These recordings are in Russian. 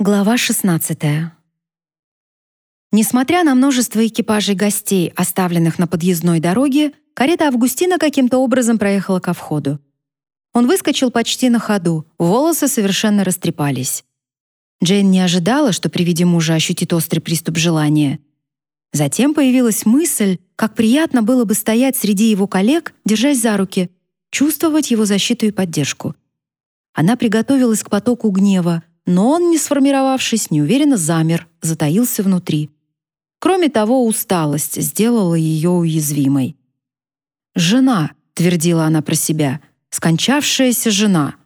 Глава 16. Несмотря на множество экипажей гостей, оставленных на подъездной дороге, карета Августина каким-то образом проехала ко входу. Он выскочил почти на ходу, волосы совершенно растрепались. Джейн не ожидала, что при виде мужа ощутит острый приступ желания. Затем появилась мысль, как приятно было бы стоять среди его коллег, держась за руки, чувствовать его защиту и поддержку. Она приготовилась к потоку гнева, но он, не сформировавшись, неуверенно замер, затаился внутри. Кроме того, усталость сделала ее уязвимой. «Жена», — твердила она про себя, — «скончавшаяся жена».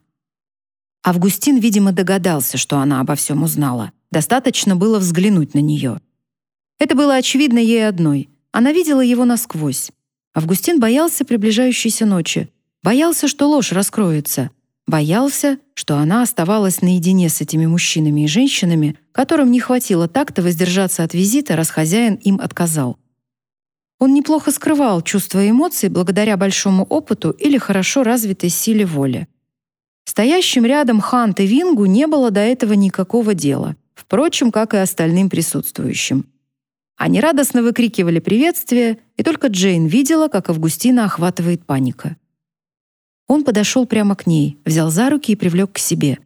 Августин, видимо, догадался, что она обо всем узнала. Достаточно было взглянуть на нее. Это было очевидно ей одной. Она видела его насквозь. Августин боялся приближающейся ночи, боялся, что ложь раскроется, боялся, что она оставалась наедине с этими мужчинами и женщинами, которым не хватило так-то воздержаться от визита, раз хозяин им отказал. Он неплохо скрывал чувства и эмоции благодаря большому опыту или хорошо развитой силе воли. Стоящим рядом Хант и Вингу не было до этого никакого дела, впрочем, как и остальным присутствующим. Они радостно выкрикивали приветствия, и только Джейн видела, как Августина охватывает паника. Он подошел прямо к ней, взял за руки и привлек к себе.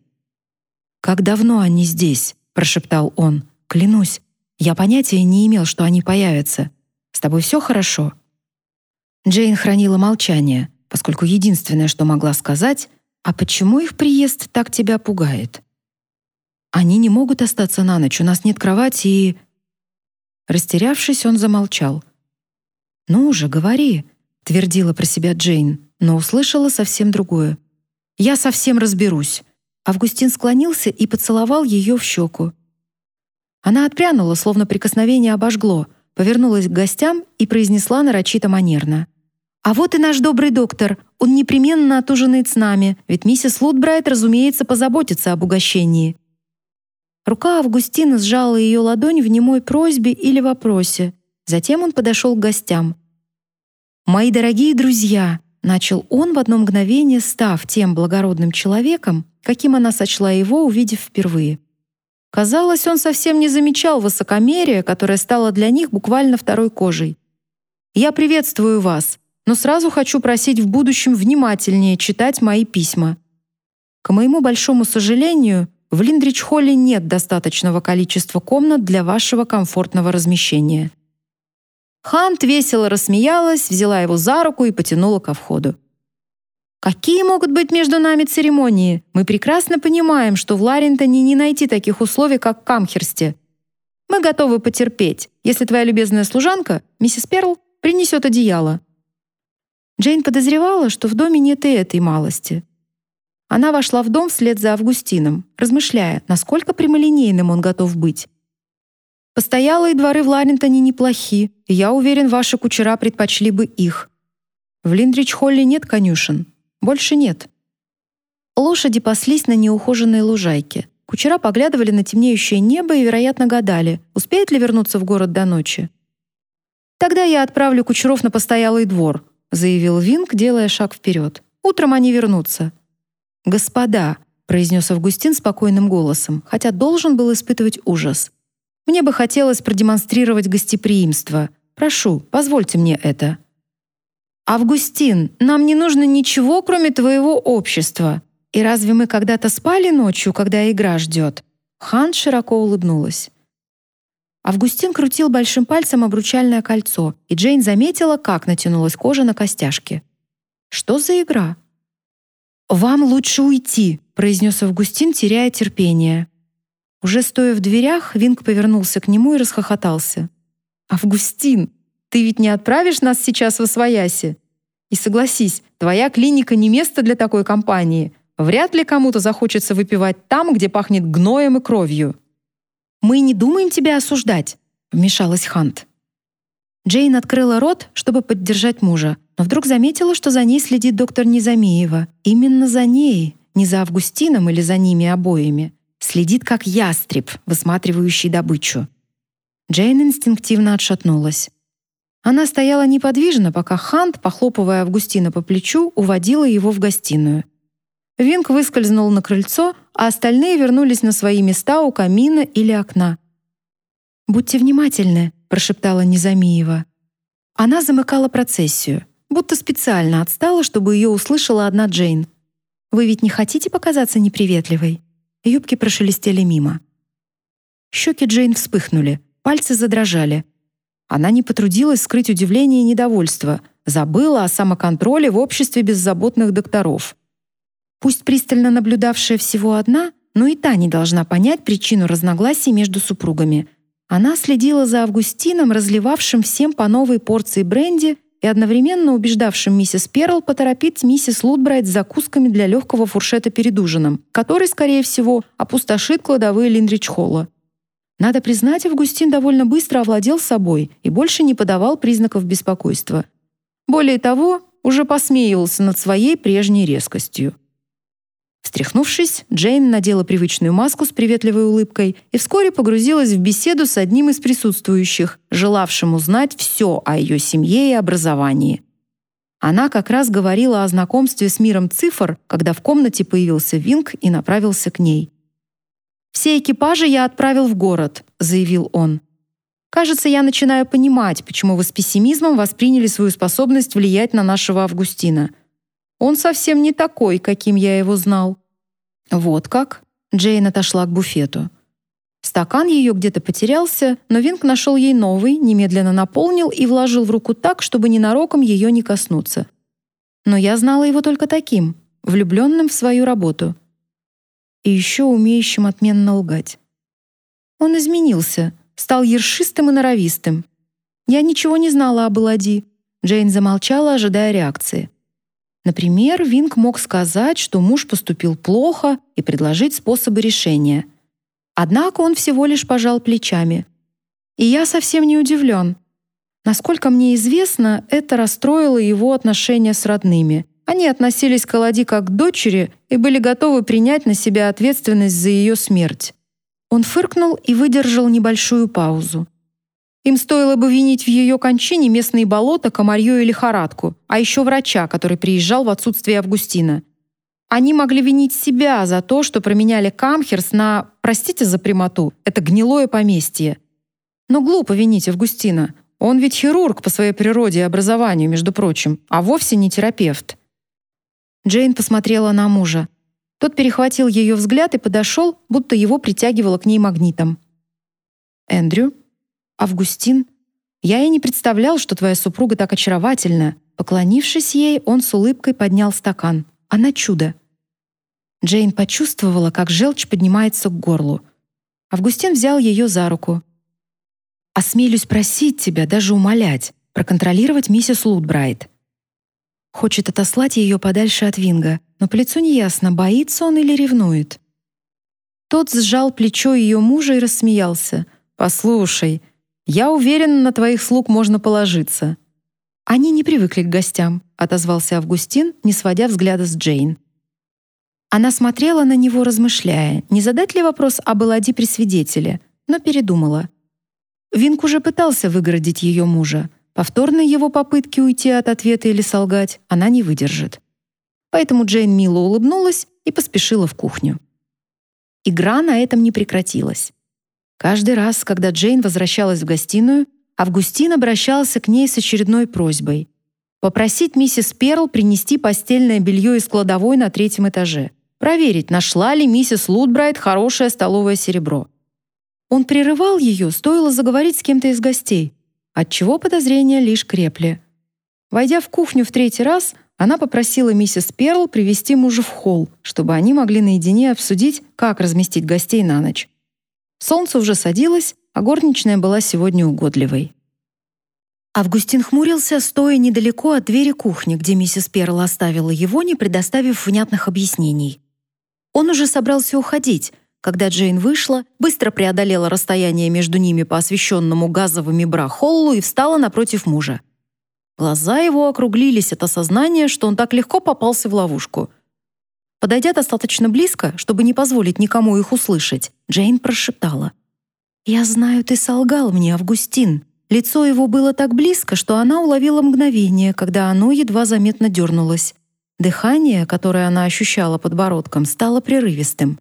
«Как давно они здесь?» — прошептал он. «Клянусь, я понятия не имел, что они появятся. С тобой все хорошо?» Джейн хранила молчание, поскольку единственное, что могла сказать, «А почему их приезд так тебя пугает?» «Они не могут остаться на ночь, у нас нет кровати и...» Растерявшись, он замолчал. «Ну уже говори», — твердила про себя Джейн, но услышала совсем другое. «Я совсем разберусь». Августин склонился и поцеловал ее в щеку. Она отпрянула, словно прикосновение обожгло, повернулась к гостям и произнесла нарочито манерно. «А вот и наш добрый доктор. Он непременно отужинает с нами, ведь миссис Лутбрайт, разумеется, позаботится об угощении». Рука Августина сжала ее ладонь в немой просьбе или вопросе. Затем он подошел к гостям. «Мои дорогие друзья!» Начал он в одно мгновение, став тем благородным человеком, каким она сочла его, увидев впервые. Казалось, он совсем не замечал высокомерия, которое стало для них буквально второй кожей. «Я приветствую вас, но сразу хочу просить в будущем внимательнее читать мои письма. К моему большому сожалению, в Линдрич-холле нет достаточного количества комнат для вашего комфортного размещения. Хант весело рассмеялась, взяла его за руку и потянула ко входу. Какие могут быть между нами церемонии? Мы прекрасно понимаем, что в Ларентоне не найти таких условий, как в Камхерсте. Мы готовы потерпеть, если твоя любезная служанка, миссис Перл, принесет одеяло. Джейн подозревала, что в доме нет и этой малости. Она вошла в дом вслед за Августином, размышляя, насколько прямолинейным он готов быть. Постоялые дворы в Ларентоне неплохи, и я уверен, ваши кучера предпочли бы их. В Линдрич-холле нет конюшен. Больше нет. Лошади паслись на неухоженной лужайке. Кучера поглядывали на темнеющее небо и, вероятно, гадали, успеет ли вернуться в город до ночи. «Тогда я отправлю кучеров на постоялый двор», заявил Винг, делая шаг вперед. «Утром они вернутся». «Господа», произнес Августин спокойным голосом, хотя должен был испытывать ужас. Мне бы хотелось продемонстрировать гостеприимство. Прошу, позвольте мне это. Августин, нам не нужно ничего, кроме твоего общества. И разве мы когда-то спали ночью, когда игра ждет? Хан широко улыбнулась. Августин крутил большим пальцем обручальное кольцо, и Джейн заметила, как натянулась кожа на костяшке. Что за игра? Вам лучше уйти, произнес Августин, теряя терпение. Уже стоя в дверях, Винг повернулся к нему и расхохотался. «Августин, ты ведь не отправишь нас сейчас в Освояси? И согласись, твоя клиника не место для такой компании. Вряд ли кому-то захочется выпивать там, где пахнет гноем и кровью». «Мы не думаем тебя осуждать», — вмешалась Хант. Джейн открыла рот, чтобы поддержать мужа, но вдруг заметила, что за ней следит доктор Незамеева. Именно за ней, не за Августином или за ними обоими. Следит, как ястреб, высматривающий добычу. Джейн инстинктивно отшатнулась. Она стояла неподвижно, пока Хант, похлопывая Августина по плечу, уводила его в гостиную. Винг выскользнул на крыльцо, а остальные вернулись на свои места у камина или окна. «Будьте внимательны», — прошептала Незамиева. Она замыкала процессию, будто специально отстала, чтобы ее услышала одна Джейн. «Вы ведь не хотите показаться неприветливой?» Юбки прошелестели мимо. Щеки Джейн вспыхнули, пальцы задрожали. Она не потрудилась скрыть удивление и недовольство, забыла о самоконтроле в обществе беззаботных докторов. Пусть пристально наблюдавшая всего одна, но и та не должна понять причину разногласий между супругами. Она следила за Августином, разливавшим всем по новой порции бренди и одновременно убеждавшим миссис Перл поторопить миссис Лутбрайт с закусками для легкого фуршета перед ужином, который, скорее всего, опустошит кладовые Линдрич-холла. Надо признать, Августин довольно быстро овладел собой и больше не подавал признаков беспокойства. Более того, уже посмеивался над своей прежней резкостью. Встряхнувшись, Джейн надела привычную маску с приветливой улыбкой и вскоре погрузилась в беседу с одним из присутствующих, желавшим узнать все о ее семье и образовании. Она как раз говорила о знакомстве с миром цифр, когда в комнате появился Винг и направился к ней. «Все экипажи я отправил в город», — заявил он. «Кажется, я начинаю понимать, почему вы с пессимизмом восприняли свою способность влиять на нашего Августина. Он совсем не такой, каким я его знал». «Вот как?» — Джейн отошла к буфету. Стакан ее где-то потерялся, но Винг нашел ей новый, немедленно наполнил и вложил в руку так, чтобы ненароком ее не коснуться. Но я знала его только таким, влюбленным в свою работу — и еще умеющим отменно лгать. Он изменился, стал ершистым и норовистым. Я ничего не знала об Элади. Джейн замолчала, ожидая реакции. Например, Винг мог сказать, что муж поступил плохо и предложить способы решения. Однако он всего лишь пожал плечами. И я совсем не удивлен. Насколько мне известно, это расстроило его отношения с родными — они относились к Алади как к дочери и были готовы принять на себя ответственность за ее смерть. Он фыркнул и выдержал небольшую паузу. Им стоило бы винить в ее кончине местные болота, комарью и лихорадку, а еще врача, который приезжал в отсутствие Августина. Они могли винить себя за то, что променяли Камхерс на, простите за прямоту, это гнилое поместье. Но глупо винить Августина. Он ведь хирург по своей природе и образованию, между прочим, а вовсе не терапевт. Джейн посмотрела на мужа. Тот перехватил ее взгляд и подошел, будто его притягивало к ней магнитом. «Эндрю? Августин? Я и не представлял, что твоя супруга так очаровательна». Поклонившись ей, он с улыбкой поднял стакан. Она чудо. Джейн почувствовала, как желчь поднимается к горлу. Августин взял ее за руку. «Осмелюсь просить тебя, даже умолять, проконтролировать миссис Лутбрайт. Хочет отослать ее подальше от Винга, но по лицу неясно, боится он или ревнует. Тот сжал плечо ее мужа и рассмеялся. «Послушай, я уверен, на твоих слуг можно положиться». «Они не привыкли к гостям», — отозвался Августин, не сводя взгляда с Джейн. Она смотрела на него, размышляя, не задать ли вопрос об Элади при свидетеле, но передумала. Винг уже пытался выгородить ее мужа. Повторной его попытки уйти от ответа или солгать она не выдержит. Поэтому Джейн мило улыбнулась и поспешила в кухню. Игра на этом не прекратилась. Каждый раз, когда Джейн возвращалась в гостиную, Августин обращался к ней с очередной просьбой попросить миссис Перл принести постельное белье из кладовой на третьем этаже, проверить, нашла ли миссис Лутбрайт хорошее столовое серебро. Он прерывал ее, стоило заговорить с кем-то из гостей, отчего подозрения лишь крепли. Войдя в кухню в третий раз, она попросила миссис Перл привести мужа в холл, чтобы они могли наедине обсудить, как разместить гостей на ночь. Солнце уже садилось, а горничная была сегодня угодливой. Августин хмурился, стоя недалеко от двери кухни, где миссис Перл оставила его, не предоставив внятных объяснений. Он уже собрался уходить, когда Джейн вышла, быстро преодолела расстояние между ними по освещенному газовыми бра-холлу и встала напротив мужа. Глаза его округлились от осознания, что он так легко попался в ловушку. Подойдя достаточно близко, чтобы не позволить никому их услышать, Джейн прошептала. «Я знаю, ты солгал мне, Августин». Лицо его было так близко, что она уловила мгновение, когда оно едва заметно дернулось. Дыхание, которое она ощущала подбородком, стало прерывистым.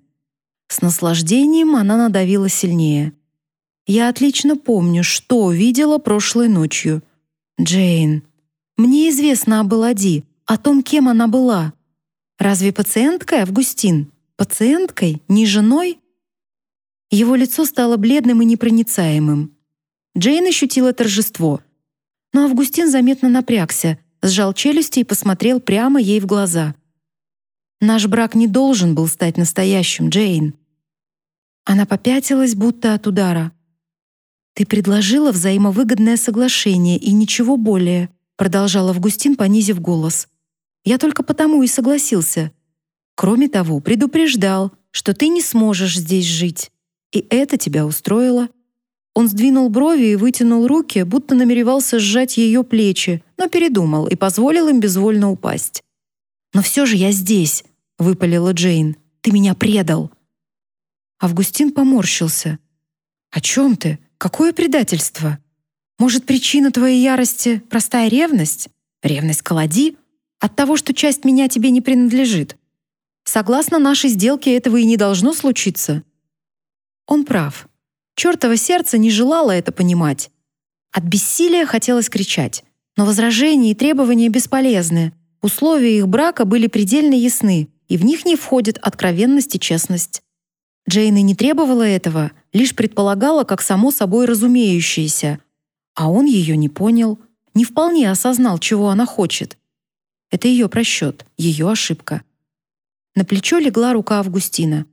С наслаждением она надавила сильнее. «Я отлично помню, что видела прошлой ночью. Джейн. Мне известно об Элади, о том, кем она была. Разве пациенткой, Августин? Пациенткой, не женой?» Его лицо стало бледным и непроницаемым. Джейн ощутила торжество. Но Августин заметно напрягся, сжал челюсти и посмотрел прямо ей в глаза. «Наш брак не должен был стать настоящим, Джейн». Она попятилась, будто от удара. «Ты предложила взаимовыгодное соглашение и ничего более», продолжал Августин, понизив голос. «Я только потому и согласился. Кроме того, предупреждал, что ты не сможешь здесь жить. И это тебя устроило?» Он сдвинул брови и вытянул руки, будто намеревался сжать ее плечи, но передумал и позволил им безвольно упасть. «Но все же я здесь», — выпалила Джейн. «Ты меня предал». Августин поморщился. «О чем ты? Какое предательство? Может, причина твоей ярости — простая ревность? Ревность к Алади? От того, что часть меня тебе не принадлежит? Согласно нашей сделке, этого и не должно случиться». Он прав. Чёртово сердце не желало это понимать. От бессилия хотелось кричать. Но возражения и требования бесполезны. Условия их брака были предельно ясны, и в них не входит откровенность и честность. Джейн и не требовала этого, лишь предполагала как само собой разумеющееся. А он ее не понял, не вполне осознал, чего она хочет. Это ее просчет, ее ошибка. На плечо легла рука Августина.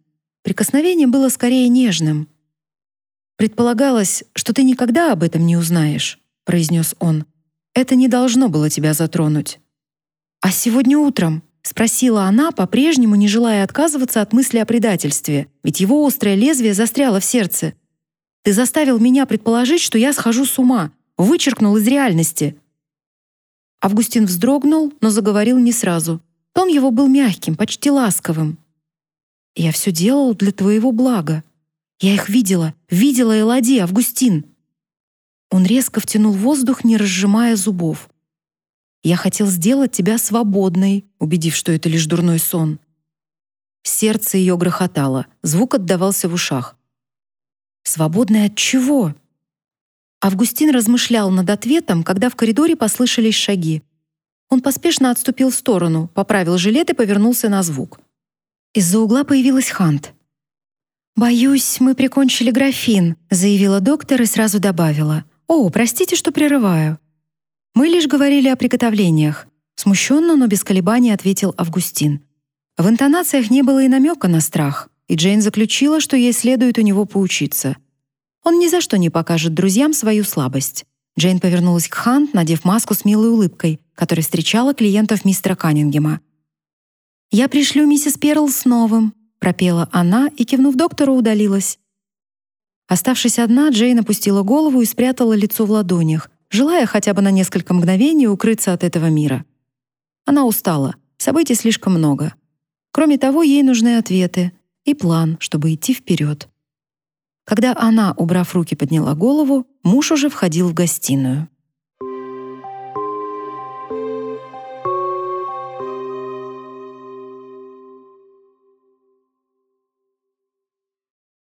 Прикосновение было скорее нежным, «Предполагалось, что ты никогда об этом не узнаешь», — произнес он. «Это не должно было тебя затронуть». «А сегодня утром?» — спросила она, по-прежнему не желая отказываться от мысли о предательстве, ведь его острое лезвие застряло в сердце. «Ты заставил меня предположить, что я схожу с ума, вычеркнул из реальности». Августин вздрогнул, но заговорил не сразу. Тон его был мягким, почти ласковым. «Я все делал для твоего блага», я их видела, видела Элади, Августин. Он резко втянул воздух, не разжимая зубов. Я хотел сделать тебя свободной, убедив, что это лишь дурной сон. Сердце ее грохотало, звук отдавался в ушах. Свободной от чего? Августин размышлял над ответом, когда в коридоре послышались шаги. Он поспешно отступил в сторону, поправил жилет и повернулся на звук. Из-за угла появилась Хант. «Боюсь, мы прикончили графин», — заявила доктор и сразу добавила. «О, простите, что прерываю». «Мы лишь говорили о приготовлениях», — смущенно, но без колебаний ответил Августин. В интонациях не было и намека на страх, и Джейн заключила, что ей следует у него поучиться. Он ни за что не покажет друзьям свою слабость. Джейн повернулась к Хант, надев маску с милой улыбкой, которая встречала клиентов мистера Каннингема. «Я пришлю миссис Перл с новым», пропела она и, кивнув доктору, удалилась. Оставшись одна, Джейн опустила голову и спрятала лицо в ладонях, желая хотя бы на несколько мгновений укрыться от этого мира. Она устала, событий слишком много. Кроме того, ей нужны ответы и план, чтобы идти вперед. Когда она, убрав руки, подняла голову, муж уже входил в гостиную.